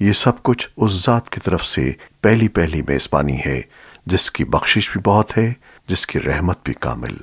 یہ سب کچھ اس ذات کی طرف سے پہلی پہلی میزبانی ہے، جس کی بخشش بھی بہت ہے، جس کی رحمت بھی کامل۔